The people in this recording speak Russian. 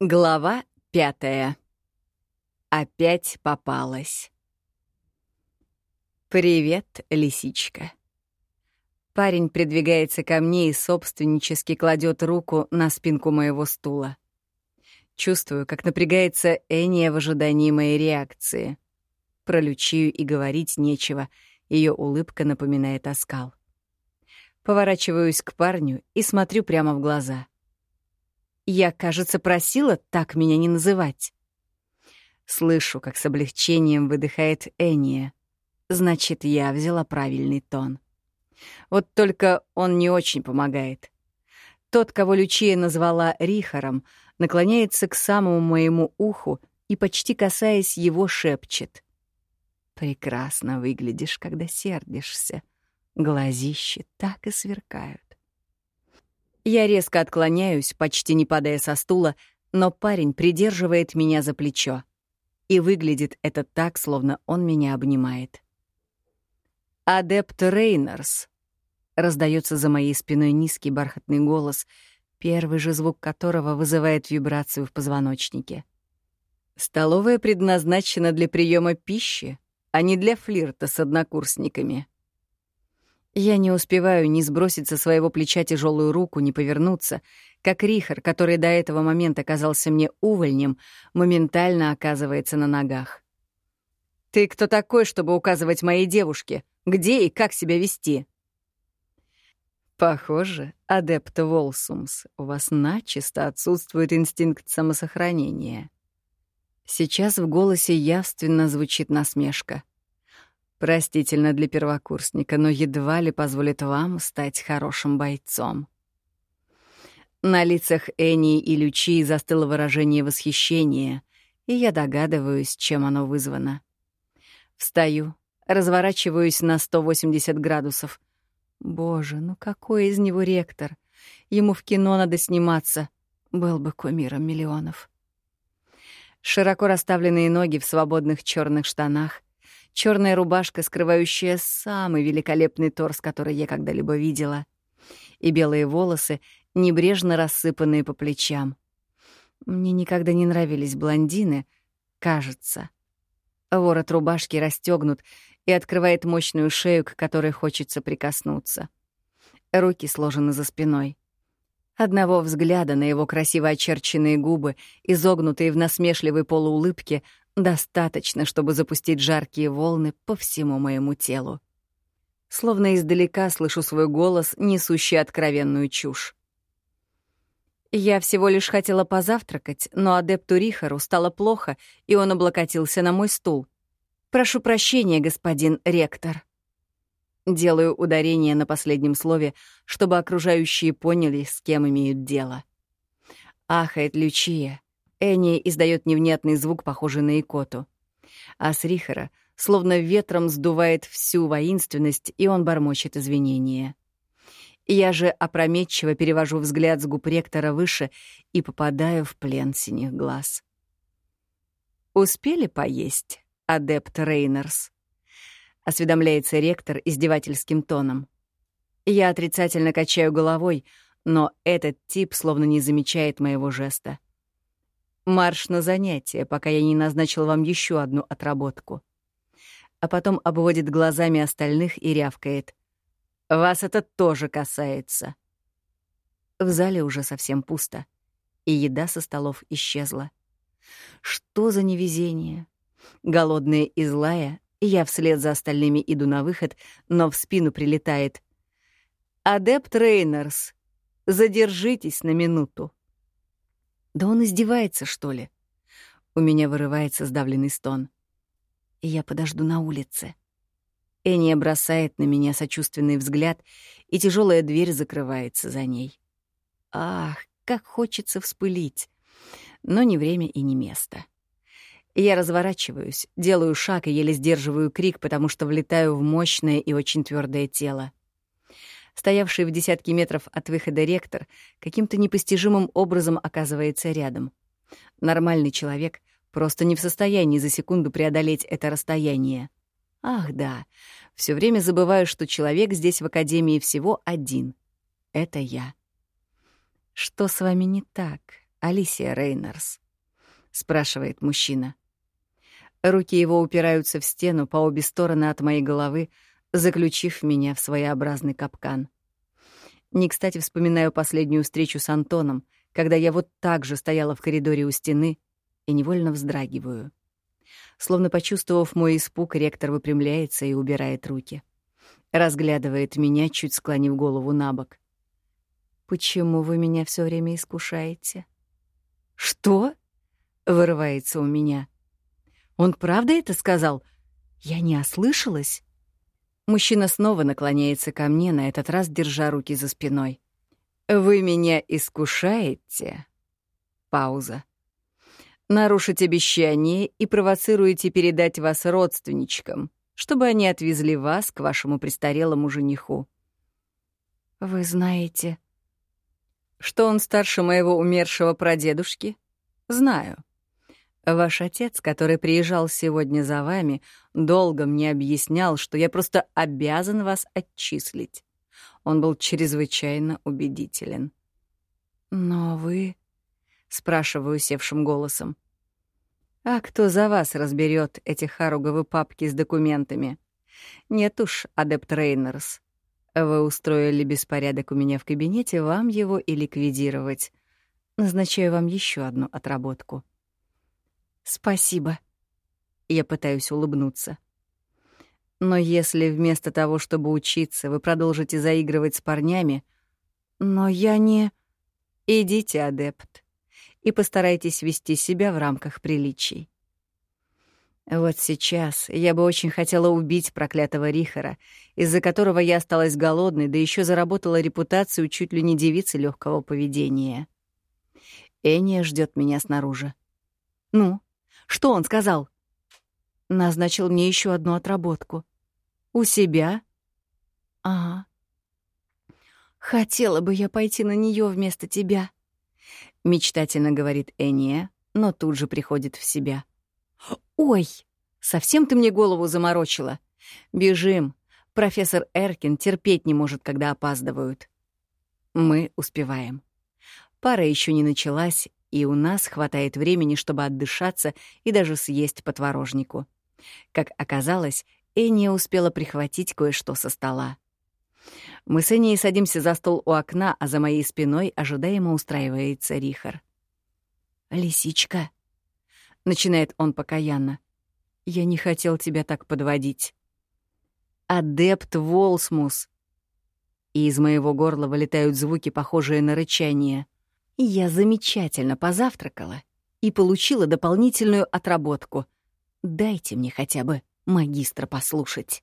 Глава пятая. Опять попалась. «Привет, лисичка». Парень придвигается ко мне и собственнически кладет руку на спинку моего стула. Чувствую, как напрягается Эния в ожидании моей реакции. Про Лючию и говорить нечего, ее улыбка напоминает оскал. Поворачиваюсь к парню и смотрю прямо в глаза — я, кажется, просила так меня не называть. Слышу, как с облегчением выдыхает Эния. Значит, я взяла правильный тон. Вот только он не очень помогает. Тот, кого Лючия назвала Рихаром, наклоняется к самому моему уху и, почти касаясь его, шепчет. «Прекрасно выглядишь, когда сердишься. Глазищи так и сверкают». Я резко отклоняюсь, почти не падая со стула, но парень придерживает меня за плечо. И выглядит это так, словно он меня обнимает. «Адепт Рейнерс», — раздается за моей спиной низкий бархатный голос, первый же звук которого вызывает вибрацию в позвоночнике. «Столовая предназначена для приема пищи, а не для флирта с однокурсниками». Я не успеваю ни сбросить со своего плеча тяжелую руку, ни повернуться, как Рихар, который до этого момента казался мне увольнем, моментально оказывается на ногах. «Ты кто такой, чтобы указывать моей девушке, где и как себя вести?» «Похоже, адепт Волсумс, у вас начисто отсутствует инстинкт самосохранения». Сейчас в голосе явственно звучит насмешка — Простительно для первокурсника, но едва ли позволит вам стать хорошим бойцом. На лицах Энни и Лючи застыло выражение восхищения, и я догадываюсь, чем оно вызвано. Встаю, разворачиваюсь на 180 градусов. Боже, ну какой из него ректор? Ему в кино надо сниматься. Был бы кумиром миллионов. Широко расставленные ноги в свободных черных штанах, черная рубашка, скрывающая самый великолепный торс, который я когда-либо видела, и белые волосы, небрежно рассыпанные по плечам. Мне никогда не нравились блондины, кажется. Ворот рубашки расстегнут и открывает мощную шею, к которой хочется прикоснуться. Руки сложены за спиной. Одного взгляда на его красиво очерченные губы, изогнутые в насмешливой полуулыбке, Достаточно, чтобы запустить жаркие волны по всему моему телу. Словно издалека слышу свой голос, несущий откровенную чушь. Я всего лишь хотела позавтракать, но адепту Рихару стало плохо, и он облокотился на мой стул. «Прошу прощения, господин ректор». Делаю ударение на последнем слове, чтобы окружающие поняли, с кем имеют дело. Ахает Лючия. Энни издает невнятный звук, похожий на икоту. А с Рихара словно ветром сдувает всю воинственность, и он бормочет извинения. Я же опрометчиво перевожу взгляд с губ ректора выше и попадаю в плен синих глаз. «Успели поесть, адепт Рейнерс?» — осведомляется ректор издевательским тоном. Я отрицательно качаю головой, но этот тип словно не замечает моего жеста. Марш на занятия, пока я не назначил вам еще одну отработку. А потом обводит глазами остальных и рявкает. Вас это тоже касается. В зале уже совсем пусто, и еда со столов исчезла. Что за невезение? Голодная и злая, я вслед за остальными иду на выход, но в спину прилетает. «Адепт Рейнерс, задержитесь на минуту». Да он издевается, что ли? У меня вырывается сдавленный стон. Я подожду на улице. Эния бросает на меня сочувственный взгляд, и тяжелая дверь закрывается за ней. Ах, как хочется вспылить. Но не время и не место. Я разворачиваюсь, делаю шаг и еле сдерживаю крик, потому что влетаю в мощное и очень твердое тело стоявший в десятке метров от выхода ректор, каким-то непостижимым образом оказывается рядом. Нормальный человек просто не в состоянии за секунду преодолеть это расстояние. Ах да, все время забываю, что человек здесь в Академии всего один. Это я. Что с вами не так, Алисия Рейнерс?» — спрашивает мужчина. Руки его упираются в стену по обе стороны от моей головы, заключив меня в своеобразный капкан. Не кстати вспоминаю последнюю встречу с Антоном, когда я вот так же стояла в коридоре у стены и невольно вздрагиваю. Словно почувствовав мой испуг, ректор выпрямляется и убирает руки. Разглядывает меня, чуть склонив голову на бок. «Почему вы меня все время искушаете?» «Что?» — вырывается у меня. «Он правда это сказал? Я не ослышалась?» Мужчина снова наклоняется ко мне, на этот раз держа руки за спиной. «Вы меня искушаете?» Пауза. «Нарушить обещание и провоцируете передать вас родственничкам, чтобы они отвезли вас к вашему престарелому жениху». «Вы знаете...» «Что он старше моего умершего прадедушки?» «Знаю. Ваш отец, который приезжал сегодня за вами, долго мне объяснял, что я просто обязан вас отчислить. Он был чрезвычайно убедителен. «Но вы...» — спрашиваю севшим голосом. «А кто за вас разберет эти харуговы папки с документами? Нет уж, адепт Рейнерс. Вы устроили беспорядок у меня в кабинете, вам его и ликвидировать. Назначаю вам еще одну отработку». «Спасибо». Я пытаюсь улыбнуться. Но если вместо того, чтобы учиться, вы продолжите заигрывать с парнями... Но я не... Идите, адепт, и постарайтесь вести себя в рамках приличий. Вот сейчас я бы очень хотела убить проклятого Рихара, из-за которого я осталась голодной, да еще заработала репутацию чуть ли не девицы легкого поведения. Эния ждет меня снаружи. «Ну, что он сказал?» Назначил мне еще одну отработку. «У себя?» «Ага». «Хотела бы я пойти на нее вместо тебя», — мечтательно говорит Эния, но тут же приходит в себя. «Ой, совсем ты мне голову заморочила. Бежим. Профессор Эркин терпеть не может, когда опаздывают». Мы успеваем. Пара еще не началась, и у нас хватает времени, чтобы отдышаться и даже съесть по творожнику. Как оказалось, Энни успела прихватить кое-что со стола. Мы с Эннией садимся за стол у окна, а за моей спиной ожидаемо устраивается Рихар. «Лисичка», — начинает он покаянно, — «я не хотел тебя так подводить». «Адепт Волсмус», и из моего горла вылетают звуки, похожие на рычание. Я замечательно позавтракала и получила дополнительную отработку. Дайте мне хотя бы магистра послушать.